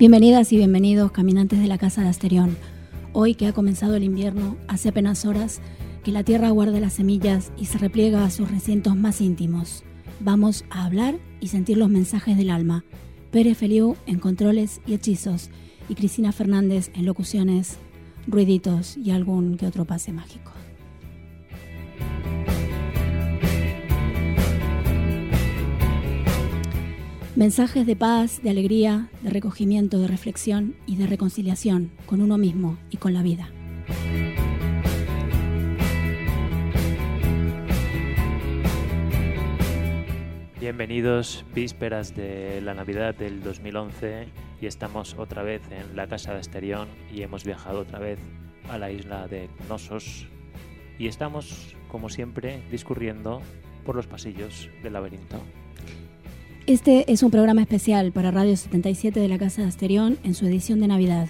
Bienvenidas y bienvenidos, caminantes de la Casa de Asterión. Hoy que ha comenzado el invierno, hace apenas horas que la tierra guarda las semillas y se repliega a sus recintos más íntimos. Vamos a hablar y sentir los mensajes del alma. Pérez Feliu en controles y hechizos y Cristina Fernández en locuciones, ruiditos y algún que otro pase mágico. Mensajes de paz, de alegría, de recogimiento, de reflexión y de reconciliación con uno mismo y con la vida. Bienvenidos, vísperas de la Navidad del 2011 y estamos otra vez en la casa de Asterión y hemos viajado otra vez a la isla de Knossos y estamos, como siempre, discurriendo por los pasillos del laberinto. Este es un programa especial para Radio 77 de la Casa de Asterión en su edición de Navidad.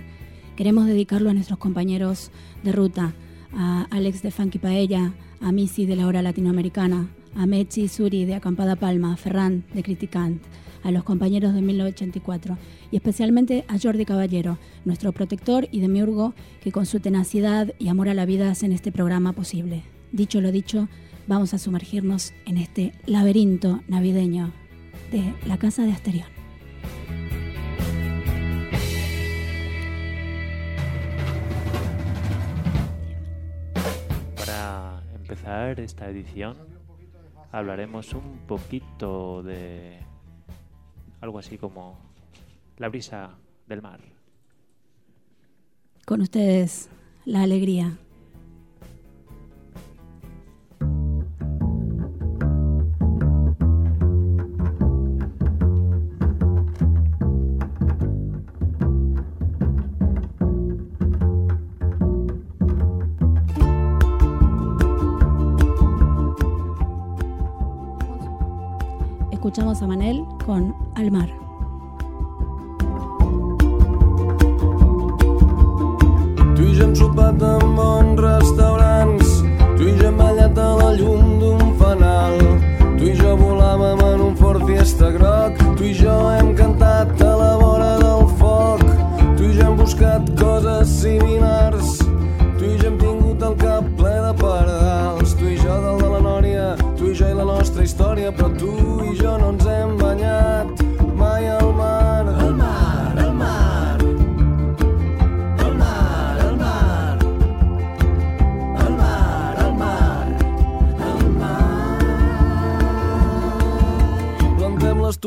Queremos dedicarlo a nuestros compañeros de ruta, a Alex de Funky Paella, a Missy de la Hora Latinoamericana, a Mechi Suri de Acampada Palma, a Ferran de Criticant, a los compañeros de 1984 y especialmente a Jordi Caballero, nuestro protector y demiurgo que con su tenacidad y amor a la vida hacen este programa posible. Dicho lo dicho, vamos a sumergirnos en este laberinto navideño de la casa de Asterión. Para empezar esta edición hablaremos un poquito de algo así como la brisa del mar. Con ustedes, la alegría. Escuchamos a Manel con Al mar. Tu i jo hem sopat en bons restaurants, tu i jo hem ballat a la llum d'un fanal, tu i jo volàvem en un Ford Fiesta groc, tu i jo hem cantat a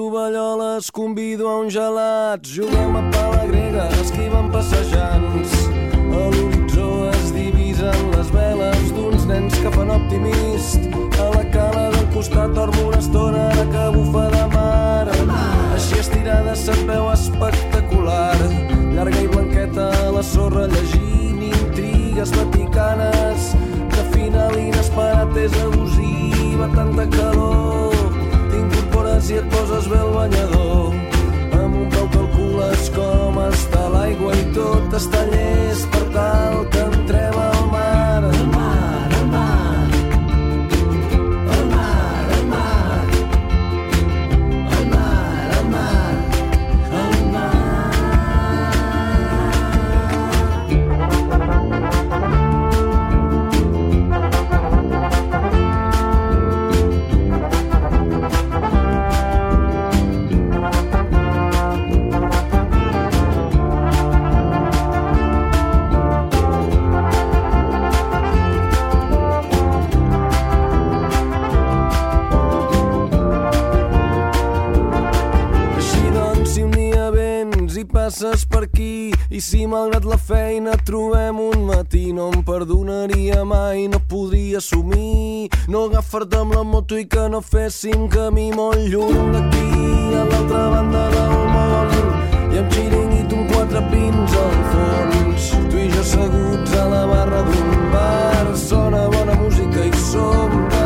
tovalloles, convido a un gelat, juguem a pala grega, esquivem passejants. A l'horitzó es divisen les veles d'uns nens que fan optimist. A la cala del costat dormo una estona ara que bufa de mar. Així estirada se't veu espectacular. Llarga i blanqueta a la sorra llegint intrigues vaticanes. Que final inesperat és abusiva, tanta calor. Poses perdonaria mai, no podria assumir. No agafar-te amb la moto i que no féssim camí molt lluny d'aquí. A l'altra banda del món i amb xiringuit un quatre pins al fons. Tu i jo asseguts a la barra d'un bar. Sona bona música i som davant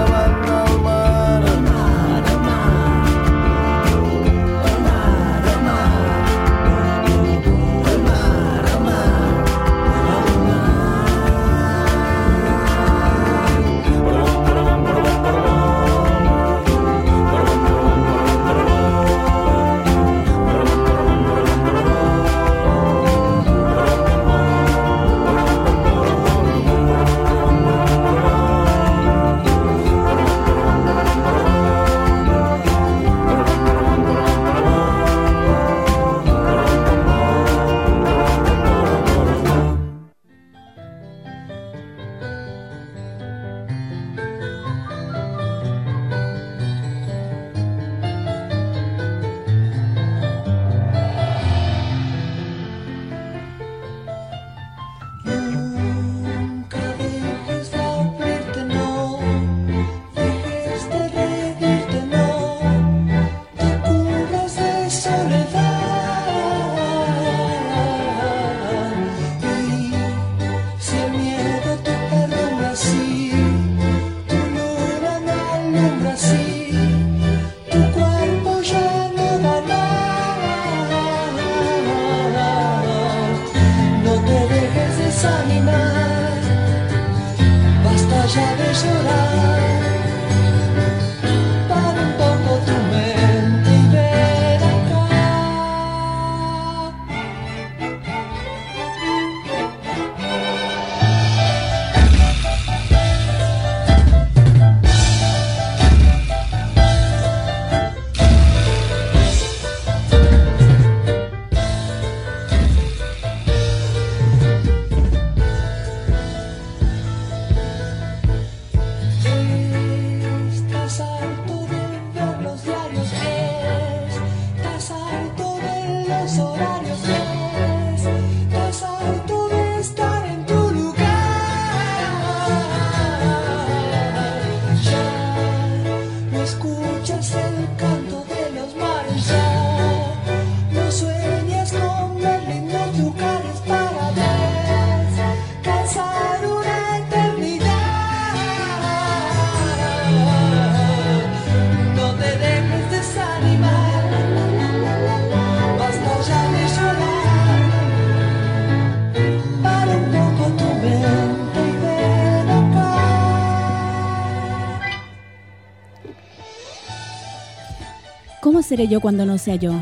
seré yo cuando no sea yo?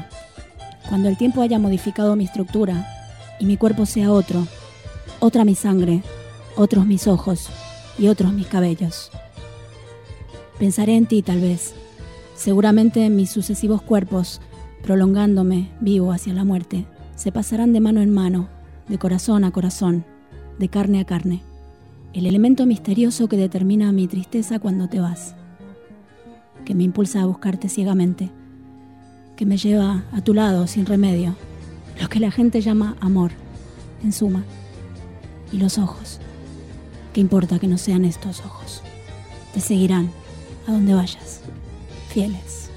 Cuando el tiempo haya modificado mi estructura y mi cuerpo sea otro, otra mi sangre, otros mis ojos y otros mis cabellos. Pensaré en ti tal vez, seguramente en mis sucesivos cuerpos, prolongándome vivo hacia la muerte, se pasarán de mano en mano, de corazón a corazón, de carne a carne, el elemento misterioso que determina mi tristeza cuando te vas, que me impulsa a buscarte ciegamente, que me lleva a tu lado sin remedio, lo que la gente llama amor, en suma, y los ojos. ¿Qué importa que no sean estos ojos? Te seguirán a donde vayas, fieles.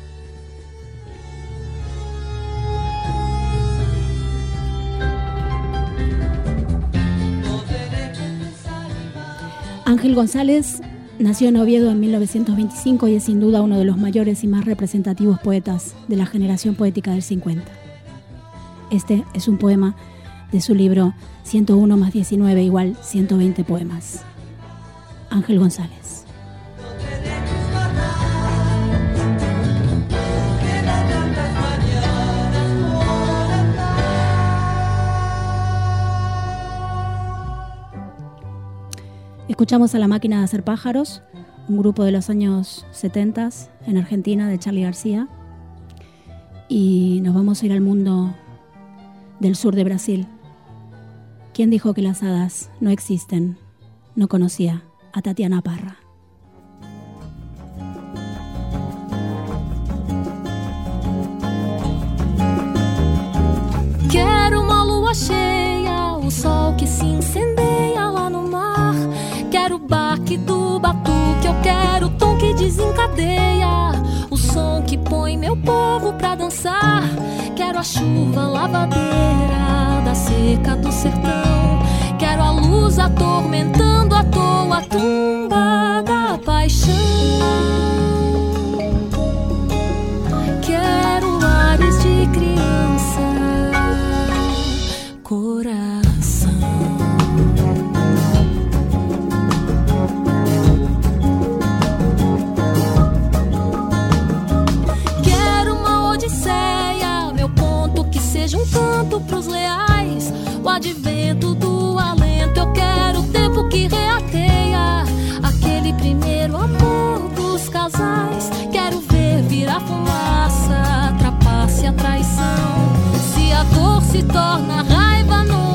Ángel González nació en Oviedo en 1925 y es sin duda uno de los mayores y más representativos poetas de la generación poética del 50. Este es un poema de su libro 101 más 19 igual 120 poemas. Ángel González. Escuchamos a La Máquina de Hacer Pájaros, un grupo de los años 70 en Argentina de Charlie García. Y nos vamos a ir al mundo del sur de Brasil. ¿Quién dijo que las hadas no existen? No conocía a Tatiana Parra. Quero uma lua cheia, o sol que se incendeia. Quero o baque do batuque, eu quero o tom que desencadeia. O som que põe meu povo pra dançar. Quero a chuva lavadeira da seca do sertão. Quero a luz atormentando à toa a tumba da paixão. Do alento, eu quero o tempo que reateia. Aquele primeiro amor dos casais. Quero ver virar fumaça, trapace a traição. Se a dor se torna raiva, nunca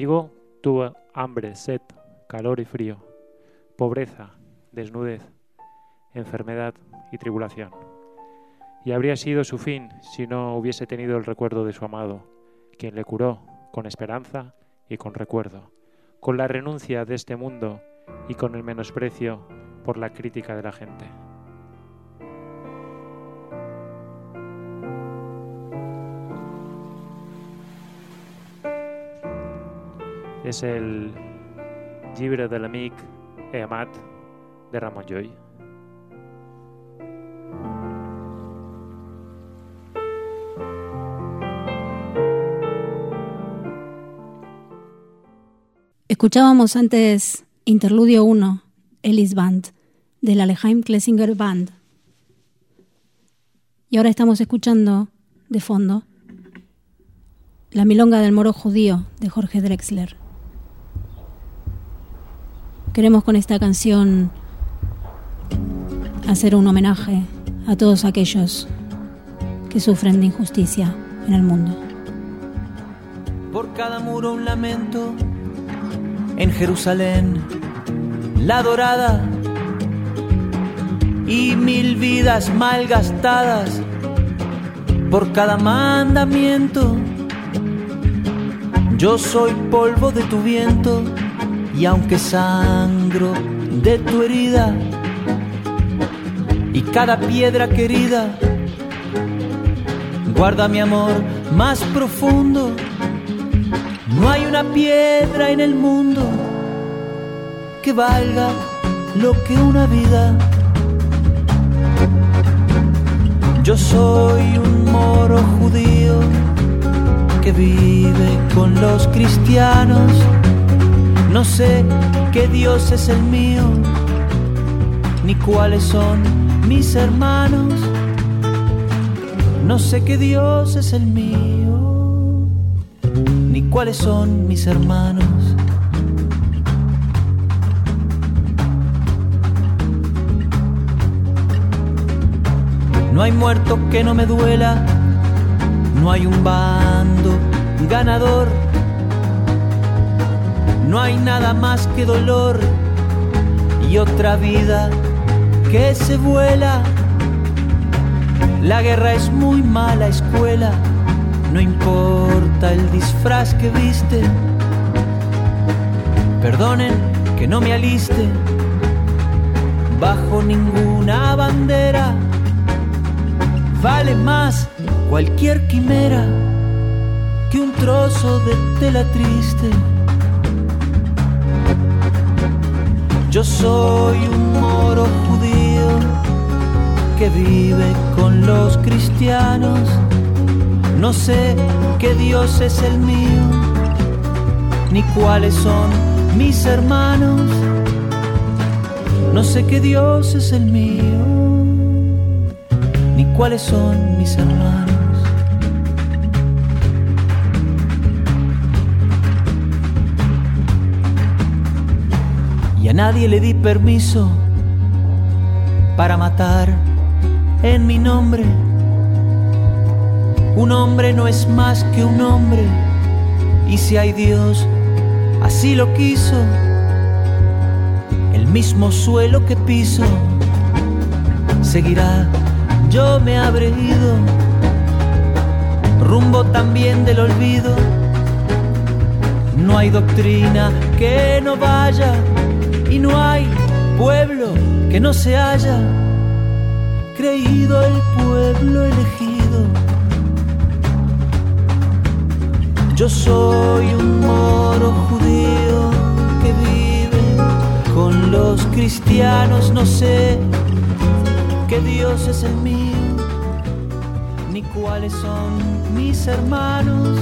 Tuvo hambre, sed, calor y frío, pobreza, desnudez, enfermedad y tribulación. Y habría sido su fin si no hubiese tenido el recuerdo de su amado, quien le curó con esperanza y con recuerdo, con la renuncia de este mundo y con el menosprecio por la crítica de la gente. Es el Llibre de l'amic e amat de Ramon Llull. Escuchábamos antes Interludio 1, Ellis Band, de la Klesinger Band. Y ahora estamos escuchando, de fondo, La Milonga del Moro Judío, de Jorge Drexler. Queremos con esta canción hacer un homenaje a todos aquellos que sufren de injusticia en el mundo. Por cada muro un lamento en Jerusalén, la dorada y mil vidas mal gastadas por cada mandamiento. Yo soy polvo de tu viento y aunque sangro de tu herida y cada piedra querida guarda mi amor más profundo. No hay una piedra en el mundo que valga lo que una vida. Yo soy un moro judío que vive con los cristianos. No sé qué Dios es el mío, ni cuáles son mis hermanos. No sé qué Dios es el mío, ni cuáles son mis hermanos. No hay muerto que no me duela, no hay un bando ganador, no hay nada más que dolor y otra vida que se vuela. La guerra es muy mala escuela, no importa el disfraz que viste. Perdonen que no me aliste bajo ninguna bandera. Vale más cualquier quimera que un trozo de tela triste. Yo soy un moro judío que vive con los cristianos. No sé qué Dios es el mío, ni cuáles son mis hermanos. No sé qué Dios es el mío, ni cuáles son mis hermanos. Nadie le di permiso para matar en mi nombre. Un hombre no es más que un hombre. Y si hay Dios, así lo quiso. El mismo suelo que piso seguirá. Yo me habré ido rumbo también del olvido. No hay doctrina que no vaya y no hay pueblo que no se haya creído el pueblo elegido. Yo soy un moro judío que vive con los cristianos, no sé qué Dios es el mío, ni cuáles son mis hermanos,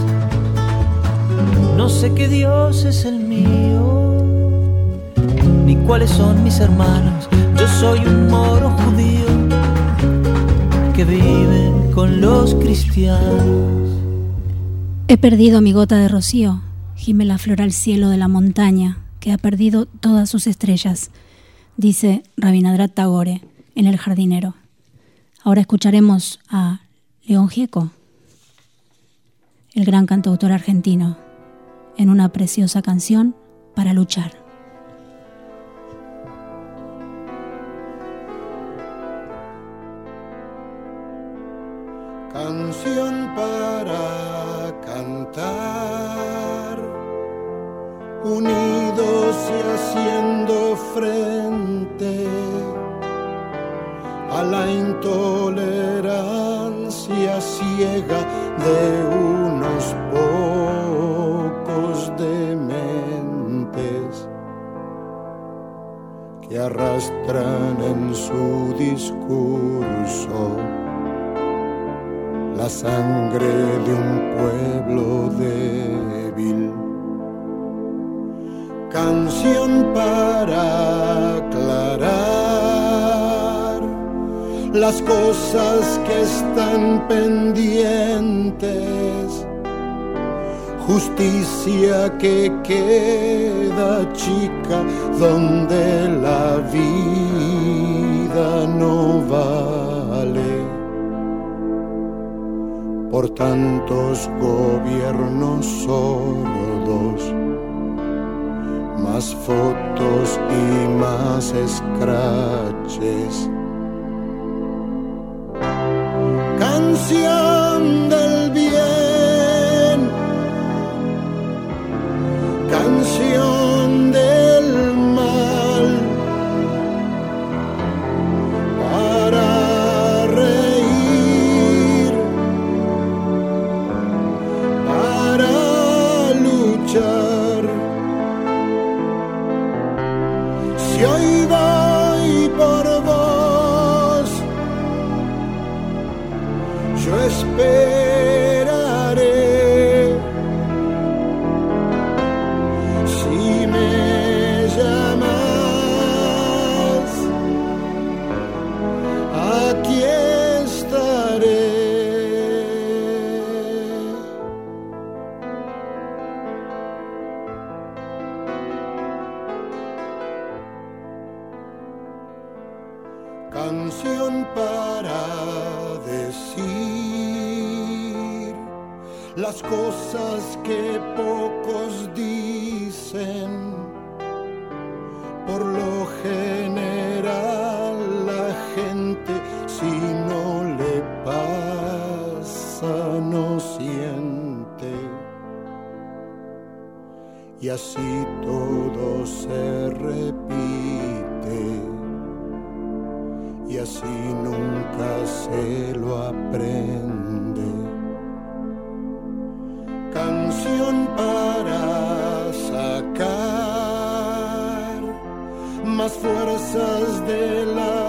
no sé qué Dios es el mío, ni cuáles son mis hermanos, yo soy un moro judío que vive con los cristianos. He perdido mi gota de rocío, gime la flor al cielo de la montaña, que ha perdido todas sus estrellas, dice Rabinadrat Tagore en El jardinero. Ahora escucharemos a León Gieco, el gran cantautor argentino, en una preciosa canción para luchar. unidos y haciendo frente a la intolerancia ciega de unos pocos dementes que arrastran en su discurso la sangre de un pueblo débil. Canción para aclarar las cosas que están pendientes. Justicia que queda chica donde la vida no vale. Por tantos gobiernos sordos, más fotos y más escraches. Canción más fuerzas de la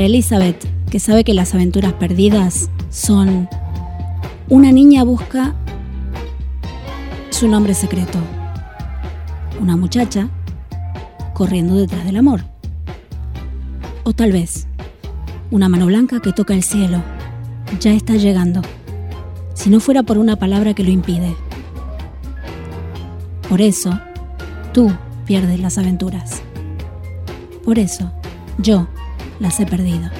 Para Elizabeth, que sabe que las aventuras perdidas son una niña busca su nombre secreto, una muchacha corriendo detrás del amor, o tal vez una mano blanca que toca el cielo, ya está llegando, si no fuera por una palabra que lo impide. Por eso, tú pierdes las aventuras. Por eso, yo las he perdido.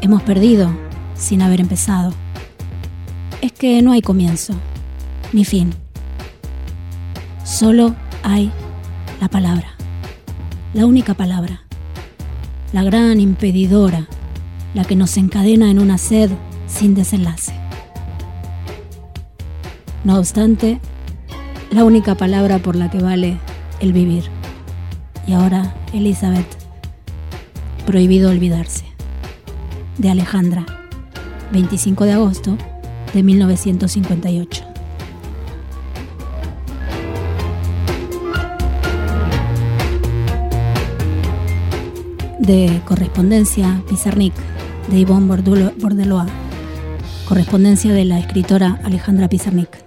hemos perdido sin haber empezado es que no hay comienzo ni fin. Solo hay la palabra, la única palabra, la gran impedidora, la que nos encadena en una sed sin desenlace. No obstante, la única palabra por la que vale el vivir. Y ahora, Elizabeth, prohibido olvidarse. De Alejandra, 25 de agosto de 1958. De correspondencia Pizarnik de Yvonne Bordeloa, correspondencia de la escritora Alejandra Pizarnik.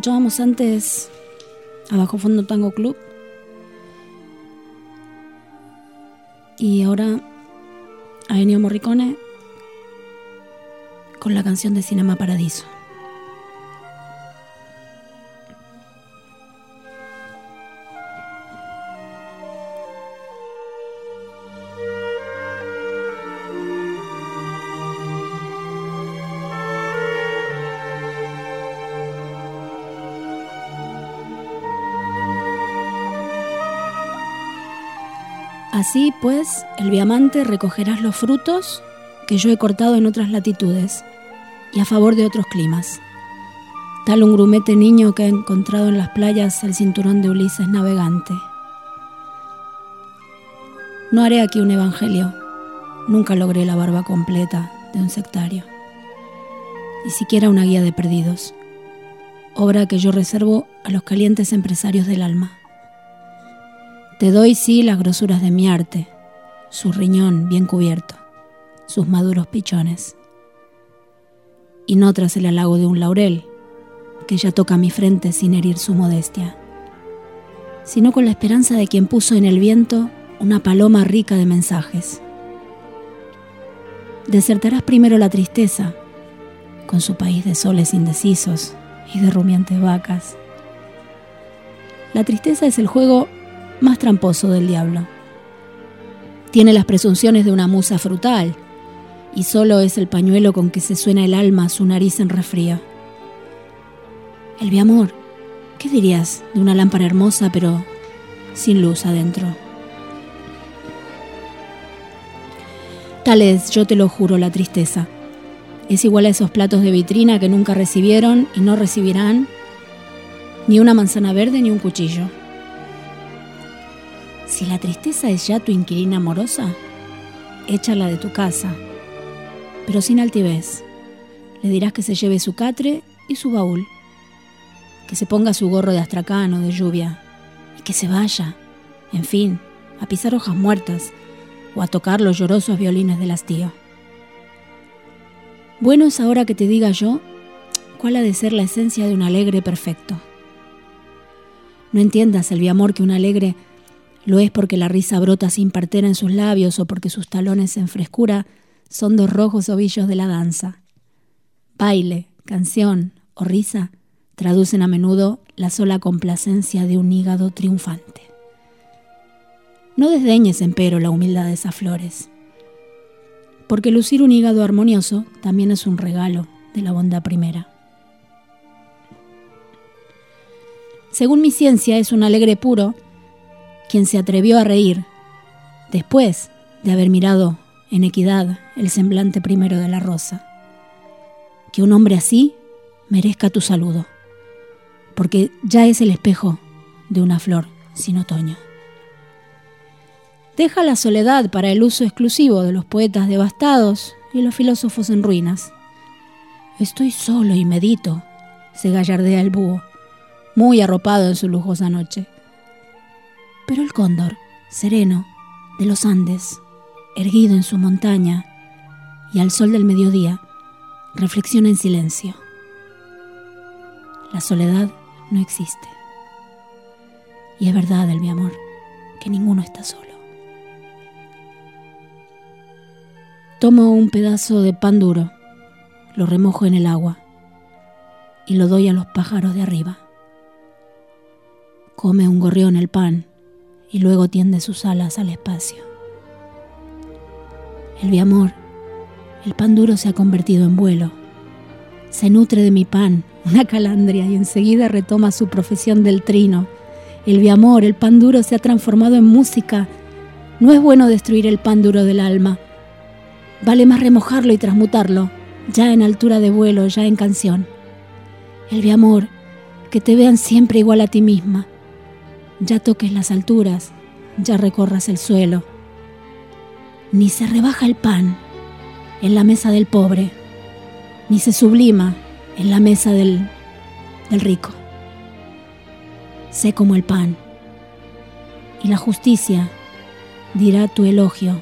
Escuchábamos antes a Bajo Fondo Tango Club. Y ahora a Ennio Morricone con la canción de Cinema Paradiso. Así pues, el diamante recogerás los frutos que yo he cortado en otras latitudes y a favor de otros climas. Tal un grumete niño que ha encontrado en las playas el cinturón de Ulises navegante. No haré aquí un evangelio. Nunca logré la barba completa de un sectario. Ni siquiera una guía de perdidos. Obra que yo reservo a los calientes empresarios del alma. Te doy sí las grosuras de mi arte, su riñón bien cubierto, sus maduros pichones. Y no tras el halago de un laurel, que ya toca mi frente sin herir su modestia, sino con la esperanza de quien puso en el viento una paloma rica de mensajes. Desertarás primero la tristeza, con su país de soles indecisos y de rumiantes vacas. La tristeza es el juego más tramposo del diablo. Tiene las presunciones de una musa frutal y solo es el pañuelo con que se suena el alma su nariz en refrío. El amor, ¿qué dirías de una lámpara hermosa pero sin luz adentro? Tal es, yo te lo juro, la tristeza. Es igual a esos platos de vitrina que nunca recibieron y no recibirán ni una manzana verde ni un cuchillo. Si la tristeza es ya tu inquilina amorosa, échala de tu casa, pero sin altivez. Le dirás que se lleve su catre y su baúl, que se ponga su gorro de astracán o de lluvia y que se vaya. En fin, a pisar hojas muertas o a tocar los llorosos violines del hastío. Bueno es ahora que te diga yo cuál ha de ser la esencia de un alegre perfecto. No entiendas, el amor, que un alegre lo es porque la risa brota sin partera en sus labios o porque sus talones en frescura son dos rojos ovillos de la danza. Baile, canción o risa traducen a menudo la sola complacencia de un hígado triunfante. No desdeñes, empero, la humildad de esas flores, porque lucir un hígado armonioso también es un regalo de la bondad primera. Según mi ciencia, es un alegre puro quien se atrevió a reír después de haber mirado en equidad el semblante primero de la rosa. Que un hombre así merezca tu saludo, porque ya es el espejo de una flor sin otoño. Deja la soledad para el uso exclusivo de los poetas devastados y los filósofos en ruinas. Estoy solo y medito, se gallardea el búho muy arropado en su lujosa noche. Pero el cóndor, sereno, de los Andes, erguido en su montaña, y al sol del mediodía, reflexiona en silencio. La soledad no existe. Y es verdad, el mi amor, que ninguno está solo. Tomo un pedazo de pan duro, lo remojo en el agua y lo doy a los pájaros de arriba. Come un gorrión el pan y luego tiende sus alas al espacio. El biamor, el pan duro se ha convertido en vuelo. Se nutre de mi pan, una calandria, y enseguida retoma su profesión del trino. El biamor, el pan duro se ha transformado en música. No es bueno destruir el pan duro del alma. Vale más remojarlo y transmutarlo, ya en altura de vuelo, ya en canción. El biamor, que te vean siempre igual a ti misma, ya toques las alturas, ya recorras el suelo. Ni se rebaja el pan en la mesa del pobre, ni se sublima en la mesa del, del rico. Sé como el pan, y la justicia dirá tu elogio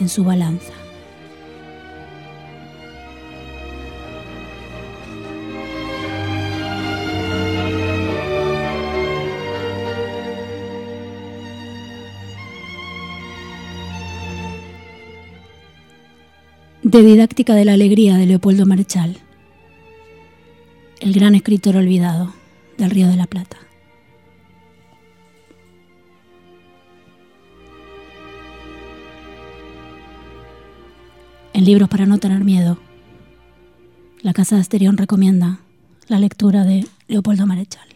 en su balanza. Didáctica de la Alegría de Leopoldo Marechal, el gran escritor olvidado del Río de la Plata. En libros para no tener miedo, la Casa de Asterión recomienda la lectura de Leopoldo Marechal.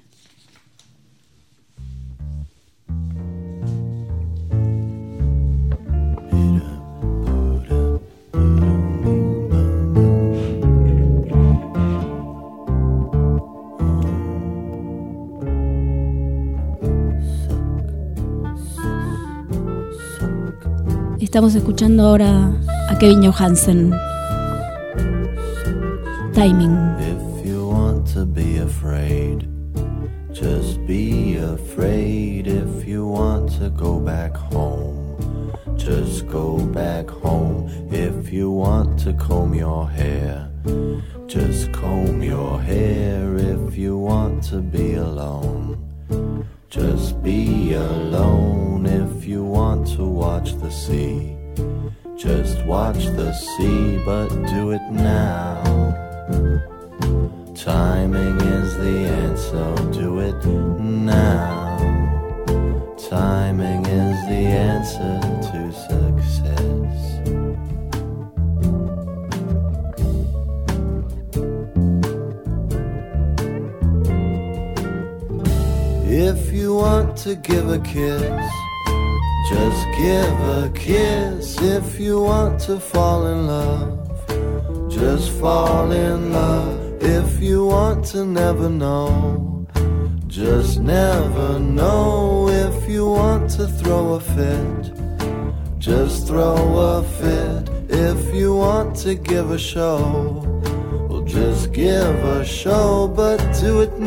Estamos escuchando ahora a Kevin Johansen. Timing. If you want to be afraid, just be afraid. If you want to go back home, just go back home. If you want to comb your hair, to fall in love, just fall in love. If you want to never know, just never know. If you want to throw a fit, just throw a fit. If you want to give a show, well, just give a show, but do it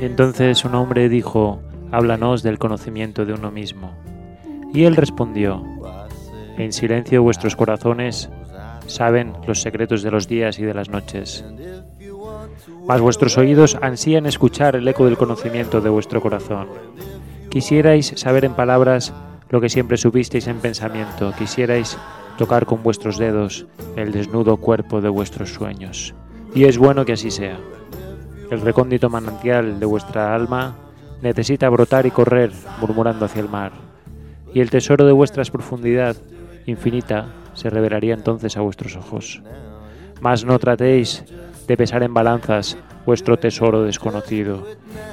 entonces un hombre dijo, háblanos del conocimiento de uno mismo. Y él respondió, en silencio vuestros corazones saben los secretos de los días y de las noches. Mas vuestros oídos ansían escuchar el eco del conocimiento de vuestro corazón. Quisierais saber en palabras lo que siempre supisteis en pensamiento, quisierais tocar con vuestros dedos el desnudo cuerpo de vuestros sueños. Y es bueno que así sea. El recóndito manantial de vuestra alma necesita brotar y correr murmurando hacia el mar. Y el tesoro de vuestras profundidad infinita se revelaría entonces a vuestros ojos. Mas no tratéis de pesar en balanzas vuestro tesoro desconocido,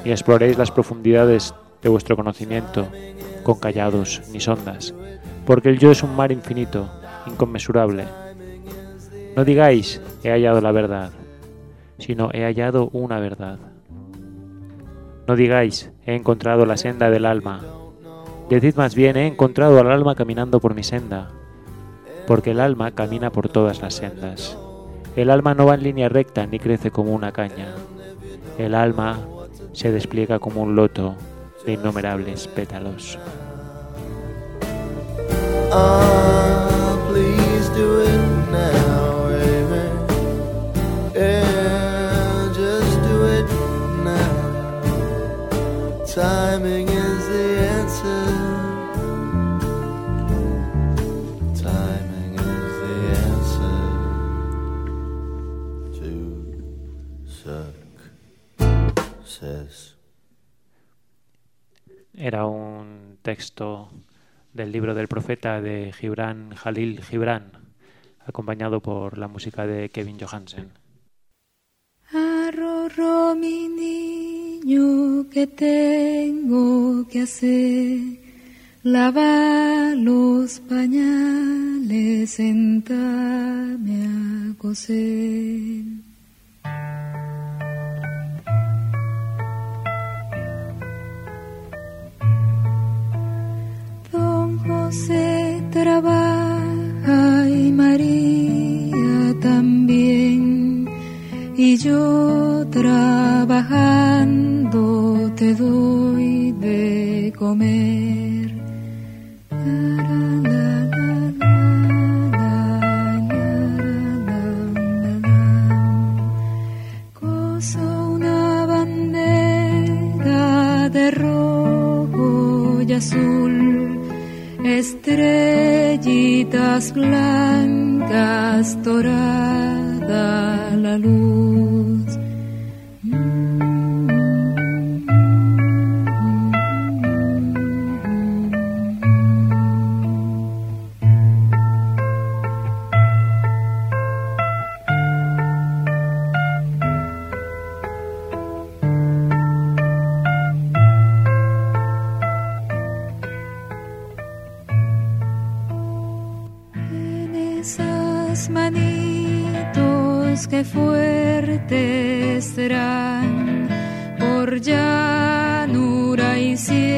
ni exploréis las profundidades de vuestro conocimiento con callados ni sondas, porque el yo es un mar infinito, inconmensurable. No digáis he hallado la verdad, sino he hallado una verdad. No digáis he encontrado la senda del alma, decid más bien he encontrado al alma caminando por mi senda, porque el alma camina por todas las sendas. El alma no va en línea recta ni crece como una caña. El alma se despliega como un loto de innumerables pétalos. Timing is the answer. Timing is the answer to success. Era un texto del libro del profeta de Gibran Jalil Gibran, acompañado por la música de Kevin Johansen. Arrorró mi niño, que tengo que hacer? Lavar los pañales, sentarme a coser. no se trabaja y María también. Y yo trabajando te doy de comer. Coso una bandera de rojo y azul estrellitas blancas, dorada la luz. Fuertes serán por llanura y sierras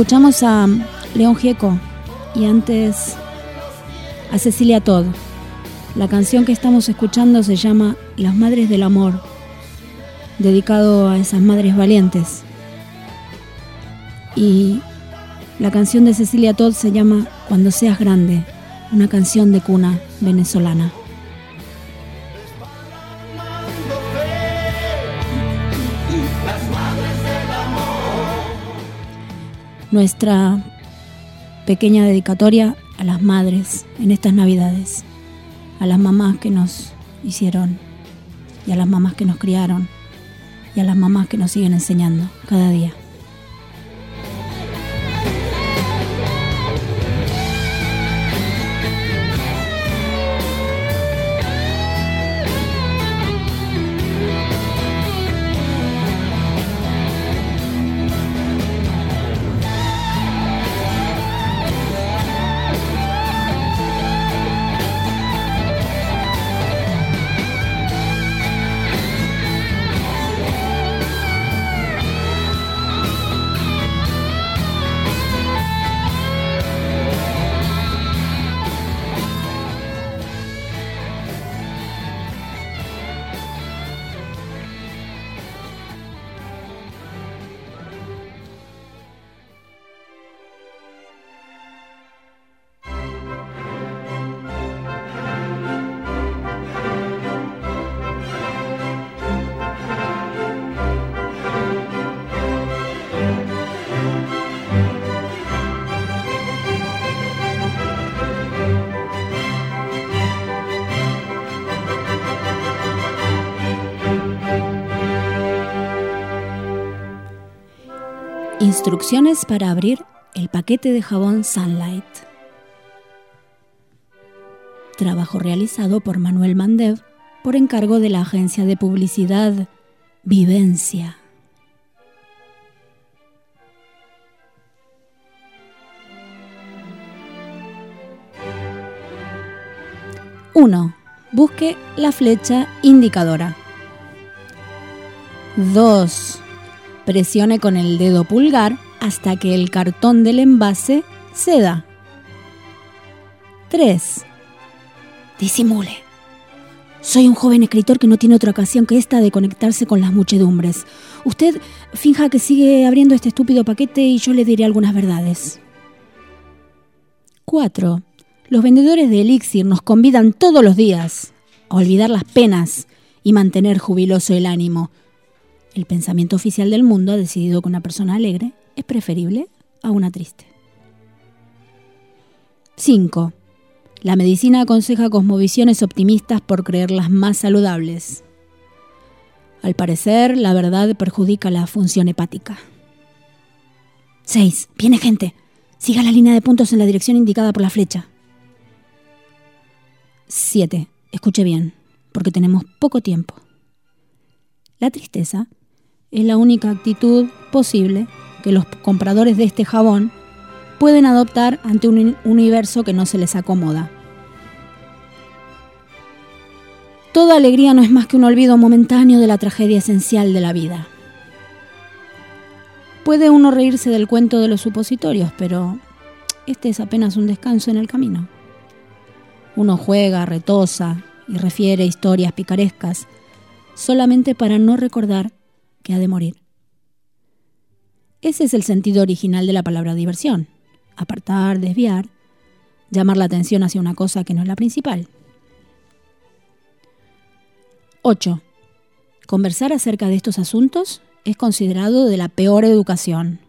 Escuchamos a León Gieco y antes a Cecilia Todd. La canción que estamos escuchando se llama Las Madres del Amor, dedicado a esas madres valientes. Y la canción de Cecilia Todd se llama Cuando seas grande, una canción de cuna venezolana. Nuestra pequeña dedicatoria a las madres en estas navidades, a las mamás que nos hicieron y a las mamás que nos criaron y a las mamás que nos siguen enseñando cada día. Instrucciones para abrir el paquete de jabón Sunlight. Trabajo realizado por Manuel Mandev por encargo de la agencia de publicidad Vivencia. Uno. Busque la flecha indicadora. 2 Presione con el dedo pulgar hasta que el cartón del envase ceda. 3. Disimule. Soy un joven escritor que no tiene otra ocasión que esta de conectarse con las muchedumbres. Usted finja que sigue abriendo este estúpido paquete y yo le diré algunas verdades. 4. Los vendedores de elixir nos convidan todos los días a olvidar las penas y mantener jubiloso el ánimo. El pensamiento oficial del mundo ha decidido que una persona alegre es preferible a una triste. 5. La medicina aconseja cosmovisiones optimistas por creerlas más saludables. Al parecer, la verdad perjudica la función hepática. 6. Viene gente. Siga la línea de puntos en la dirección indicada por la flecha. 7. Escuche bien, porque tenemos poco tiempo. La tristeza es la única actitud posible que los compradores de este jabón pueden adoptar ante un universo que no se les acomoda. Toda alegría no es más que un olvido momentáneo de la tragedia esencial de la vida. Puede uno reírse del cuento de los supositorios, pero este es apenas un descanso en el camino. Uno juega, retosa y refiere historias picarescas solamente para no recordar de morir. Ese es el sentido original de la palabra diversión. Apartar, desviar, llamar la atención hacia una cosa que no es la principal. 8. Conversar acerca de estos asuntos es considerado de la peor educación.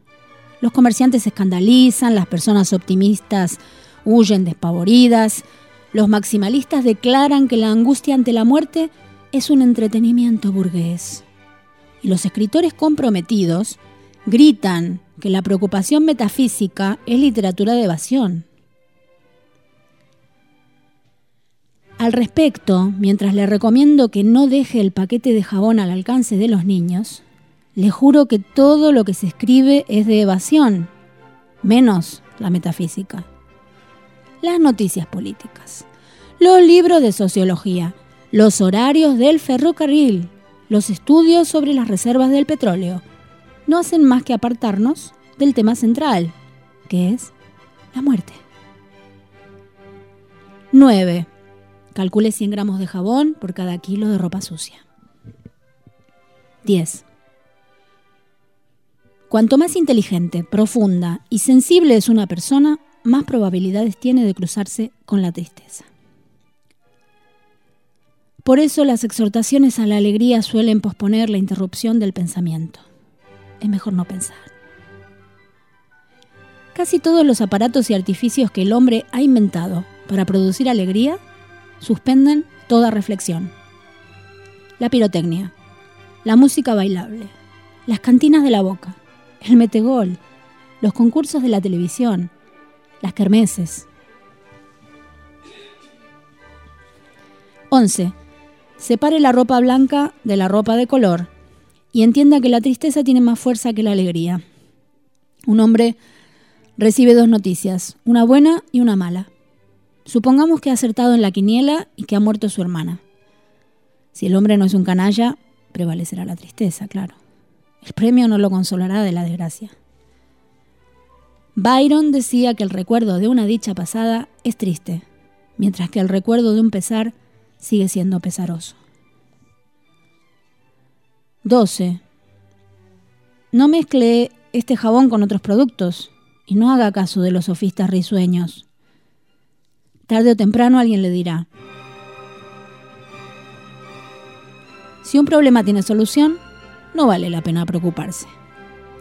Los comerciantes se escandalizan, las personas optimistas huyen despavoridas, los maximalistas declaran que la angustia ante la muerte es un entretenimiento burgués y los escritores comprometidos gritan que la preocupación metafísica es literatura de evasión. Al respecto, mientras le recomiendo que no deje el paquete de jabón al alcance de los niños, le juro que todo lo que se escribe es de evasión, menos la metafísica. Las noticias políticas, los libros de sociología, los horarios del ferrocarril, los estudios sobre las reservas del petróleo no hacen más que apartarnos del tema central, que es la muerte. 9. Calcule 100 gramos de jabón por cada kilo de ropa sucia. 10. Cuanto más inteligente, profunda y sensible es una persona, más probabilidades tiene de cruzarse con la tristeza. Por eso las exhortaciones a la alegría suelen posponer la interrupción del pensamiento. Es mejor no pensar. Casi todos los aparatos y artificios que el hombre ha inventado para producir alegría suspenden toda reflexión. La pirotecnia, la música bailable, las cantinas de la boca, el metegol, los concursos de la televisión, las kermeses. 11. Separe la ropa blanca de la ropa de color y entienda que la tristeza tiene más fuerza que la alegría. Un hombre recibe dos noticias, una buena y una mala. Supongamos que ha acertado en la quiniela y que ha muerto su hermana. Si el hombre no es un canalla, prevalecerá la tristeza, claro. El premio no lo consolará de la desgracia. Byron decía que el recuerdo de una dicha pasada es triste, mientras que el recuerdo de un pesar sigue siendo pesaroso. 12. No mezcle este jabón con otros productos y no haga caso de los sofistas risueños. Tarde o temprano alguien le dirá, si un problema tiene solución, no vale la pena preocuparse.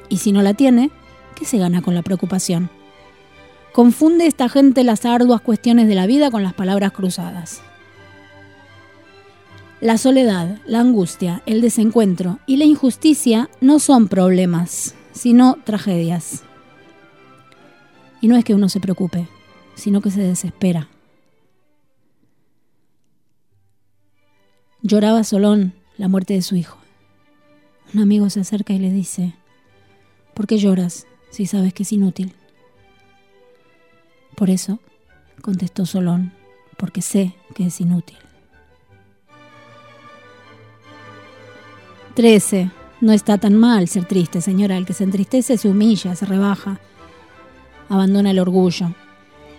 Y si no la tiene, ¿qué se gana con la preocupación? Confunde esta gente las arduas cuestiones de la vida con las palabras cruzadas. La soledad, la angustia, el desencuentro y la injusticia no son problemas, sino tragedias. Y no es que uno se preocupe, sino que se desespera. Lloraba Solón la muerte de su hijo. Un amigo se acerca y le dice, ¿por qué lloras si sabes que es inútil? Por eso, contestó Solón, porque sé que es inútil. 13. No está tan mal ser triste, señora. El que se entristece se humilla, se rebaja, abandona el orgullo.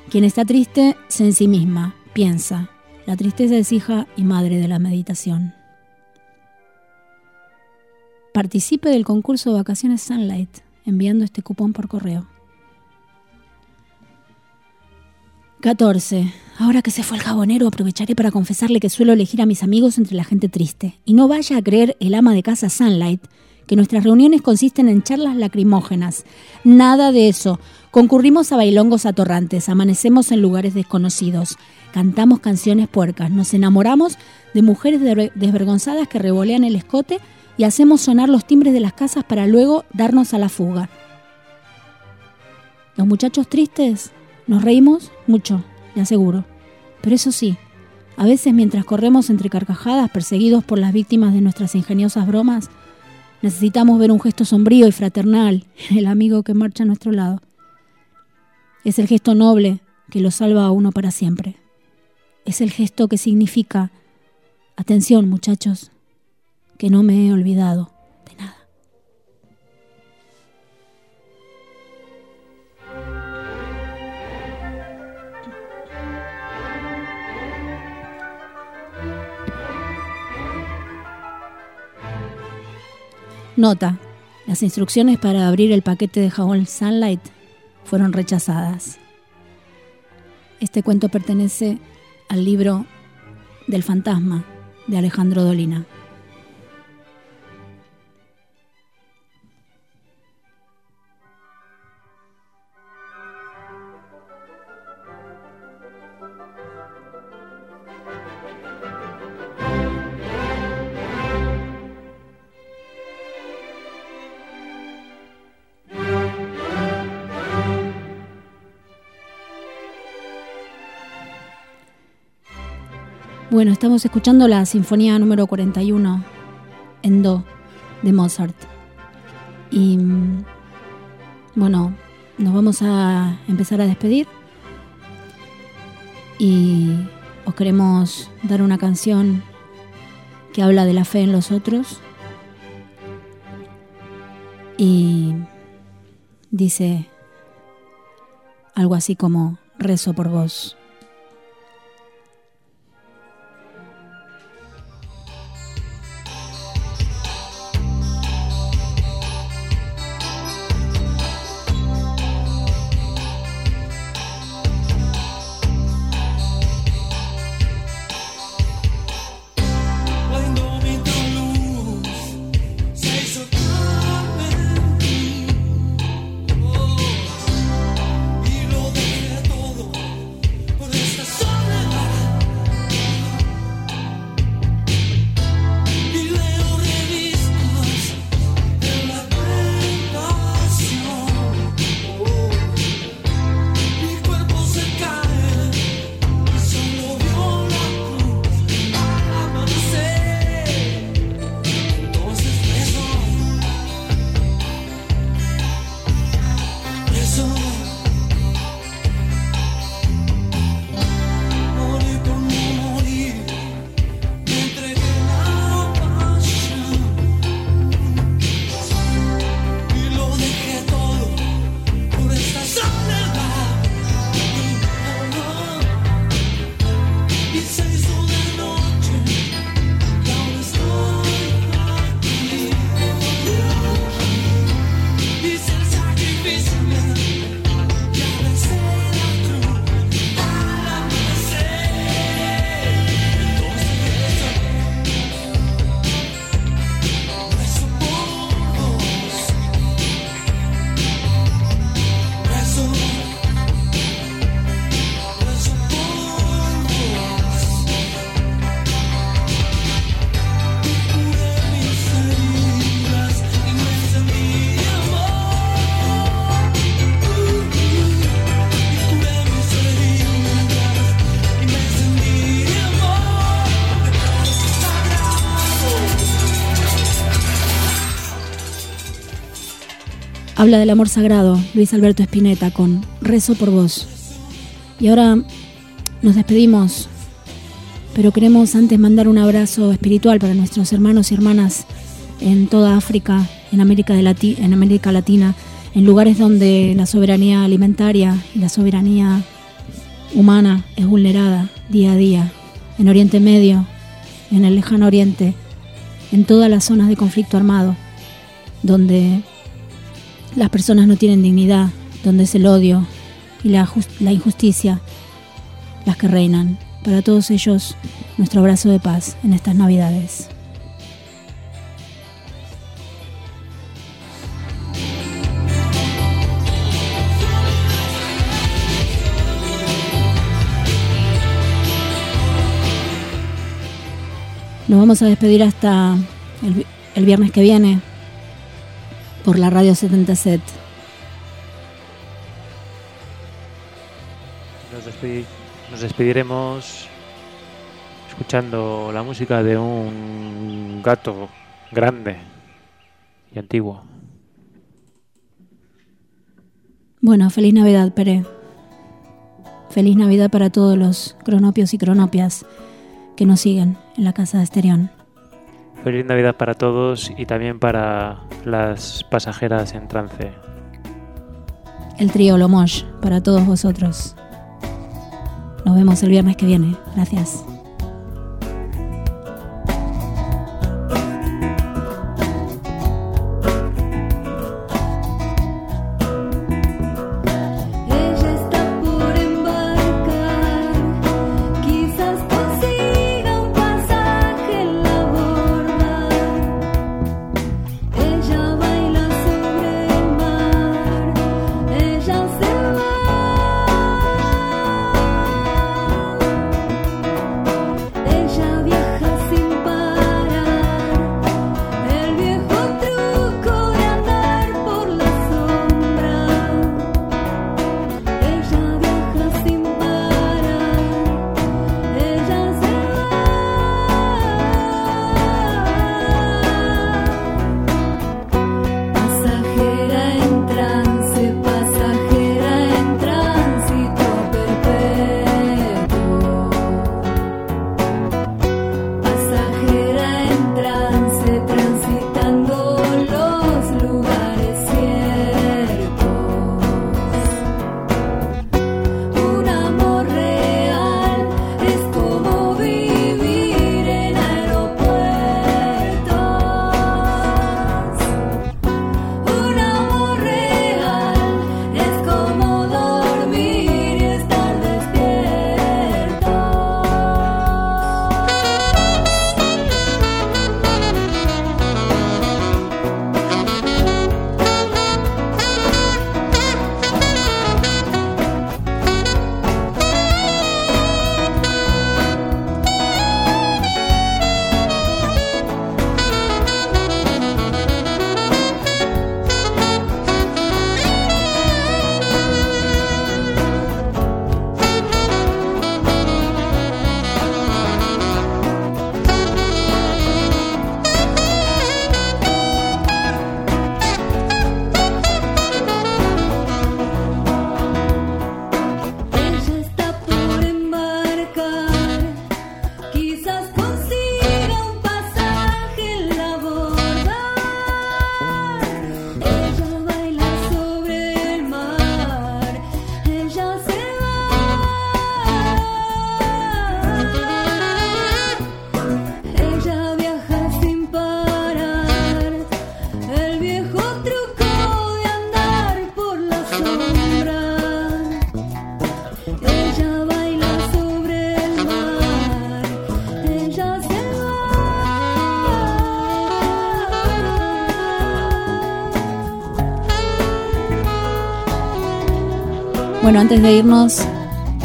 Quien está triste se en sí misma, piensa. La tristeza es hija y madre de la meditación. Participe del concurso de vacaciones Sunlight enviando este cupón por correo. 14. Ahora que se fue el jabonero, aprovecharé para confesarle que suelo elegir a mis amigos entre la gente triste. Y no vaya a creer el ama de casa Sunlight que nuestras reuniones consisten en charlas lacrimógenas. Nada de eso. Concurrimos a bailongos atorrantes, amanecemos en lugares desconocidos, cantamos canciones puercas, nos enamoramos de mujeres desvergonzadas que revolean el escote y hacemos sonar los timbres de las casas para luego darnos a la fuga. Los muchachos tristes nos reímos mucho, le aseguro. Pero eso sí, a veces mientras corremos entre carcajadas perseguidos por las víctimas de nuestras ingeniosas bromas, necesitamos ver un gesto sombrío y fraternal en el amigo que marcha a nuestro lado. Es el gesto noble que lo salva a uno para siempre. Es el gesto que significa, atención muchachos, que no me he olvidado Nota. Las instrucciones para abrir el paquete de jabón Sunlight fueron rechazadas. Este cuento pertenece al libro del fantasma de Alejandro Dolina. Bueno, estamos escuchando la Sinfonía número 41 en Do de Mozart. Y bueno, nos vamos a empezar a despedir. Y os queremos dar una canción que habla de la fe en los otros. Y dice algo así como rezo por vos. Habla del amor sagrado, Luis Alberto Espineta, con Rezo por vos. Y ahora nos despedimos, pero queremos antes mandar un abrazo espiritual para nuestros hermanos y hermanas en toda África, en América, de en América Latina, en lugares donde la soberanía alimentaria y la soberanía humana es vulnerada día a día, en Oriente Medio, en el lejano Oriente, en todas las zonas de conflicto armado, donde las personas no tienen dignidad, donde es el odio y la, injusticia las que reinan. Para todos ellos, nuestro abrazo de paz en estas Navidades. Nos vamos a despedir hasta el viernes que viene, por la radio 77. Nos, despediremos escuchando la música de un gato grande y antiguo. Bueno, feliz Navidad, Pere. Feliz Navidad para todos los cronopios y cronopias que nos siguen en la casa de Esterión. Feliz Navidad para todos y también para las pasajeras en trance. El trío Lomosh para todos vosotros. Nos vemos el viernes que viene. Gracias. Bueno, antes de irnos,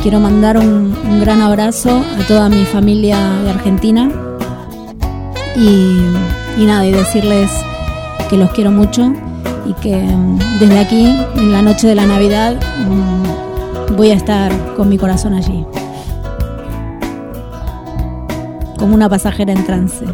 quiero mandar un, gran abrazo a toda mi familia de Argentina y, y nada, y decirles que los quiero mucho y que mm, desde aquí, en la noche de la Navidad, mm, voy a estar con mi corazón allí, como una pasajera en trance.